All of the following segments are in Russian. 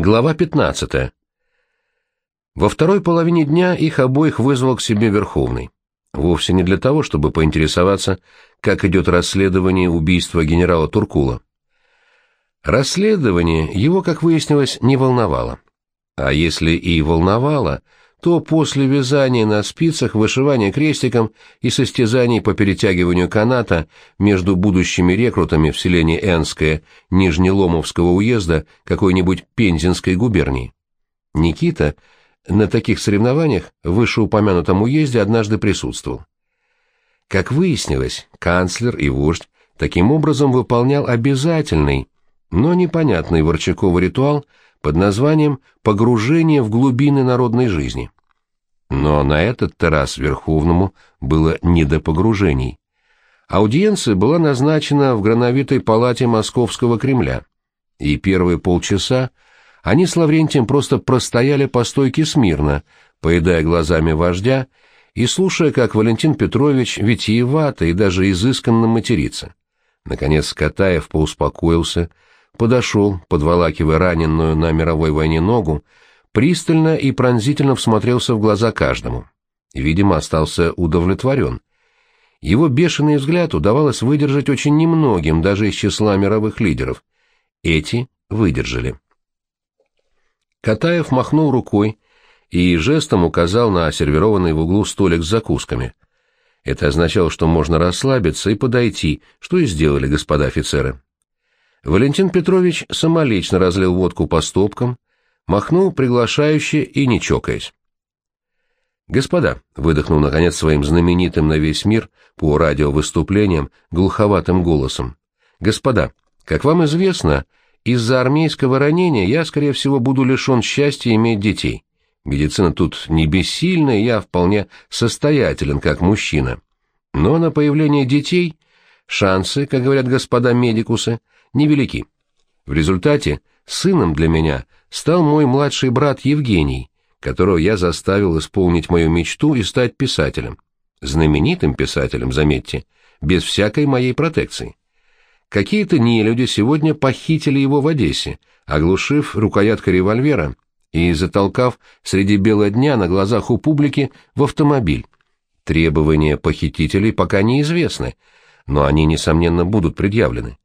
Глава 15. Во второй половине дня их обоих вызвал к себе Верховный. Вовсе не для того, чтобы поинтересоваться, как идет расследование убийства генерала Туркула. Расследование его, как выяснилось, не волновало. А если и волновало, то после вязания на спицах, вышивания крестиком и состязаний по перетягиванию каната между будущими рекрутами в селении Энское Нижнеломовского уезда какой-нибудь Пензенской губернии. Никита на таких соревнованиях в вышеупомянутом уезде однажды присутствовал. Как выяснилось, канцлер и вождь таким образом выполнял обязательный, но непонятный Ворчакову ритуал – под названием «Погружение в глубины народной жизни». Но на этот раз Верховному было не до погружений. Аудиенция была назначена в грановитой палате Московского Кремля, и первые полчаса они с Лаврентием просто простояли по стойке смирно, поедая глазами вождя и слушая, как Валентин Петрович витиевато и даже изысканно матерится. Наконец Катаев поуспокоился, подошел, подволакивая раненую на мировой войне ногу, пристально и пронзительно всмотрелся в глаза каждому. Видимо, остался удовлетворен. Его бешеный взгляд удавалось выдержать очень немногим, даже из числа мировых лидеров. Эти выдержали. Катаев махнул рукой и жестом указал на сервированный в углу столик с закусками. Это означало, что можно расслабиться и подойти, что и сделали господа офицеры. Валентин Петрович самолично разлил водку по стопкам, махнул приглашающе и не чокаясь. «Господа», — выдохнул, наконец, своим знаменитым на весь мир по радиовыступлениям глуховатым голосом, «господа, как вам известно, из-за армейского ранения я, скорее всего, буду лишен счастья иметь детей. Медицина тут не бессильна, я вполне состоятелен как мужчина. Но на появление детей шансы, как говорят господа медикусы, — невелики. В результате сыном для меня стал мой младший брат Евгений, которого я заставил исполнить мою мечту и стать писателем. Знаменитым писателем, заметьте, без всякой моей протекции. Какие-то нелюди сегодня похитили его в Одессе, оглушив рукояткой револьвера и затолкав среди бела дня на глазах у публики в автомобиль. Требования похитителей пока неизвестны, но они, несомненно, будут предъявлены.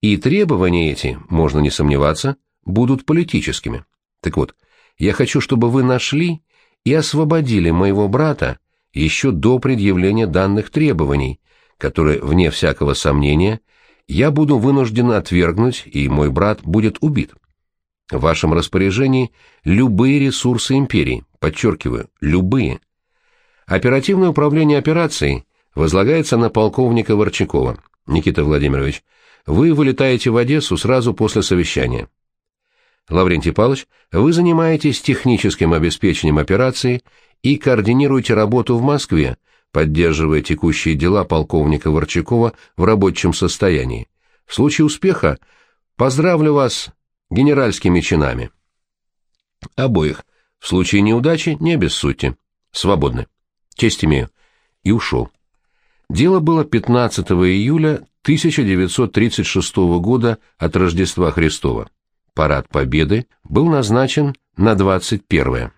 И требования эти, можно не сомневаться, будут политическими. Так вот, я хочу, чтобы вы нашли и освободили моего брата еще до предъявления данных требований, которые, вне всякого сомнения, я буду вынужден отвергнуть, и мой брат будет убит. В вашем распоряжении любые ресурсы империи, подчеркиваю, любые. Оперативное управление операцией возлагается на полковника Ворчакова. Никита Владимирович, вы вылетаете в Одессу сразу после совещания. Лаврентий Павлович, вы занимаетесь техническим обеспечением операции и координируете работу в Москве, поддерживая текущие дела полковника Ворчакова в рабочем состоянии. В случае успеха поздравлю вас генеральскими чинами. Обоих. В случае неудачи не обессудьте. Свободны. Честь имею. И ушел. Дело было 15 июля 1936 года от Рождества Христова. Парад Победы был назначен на 21 -е.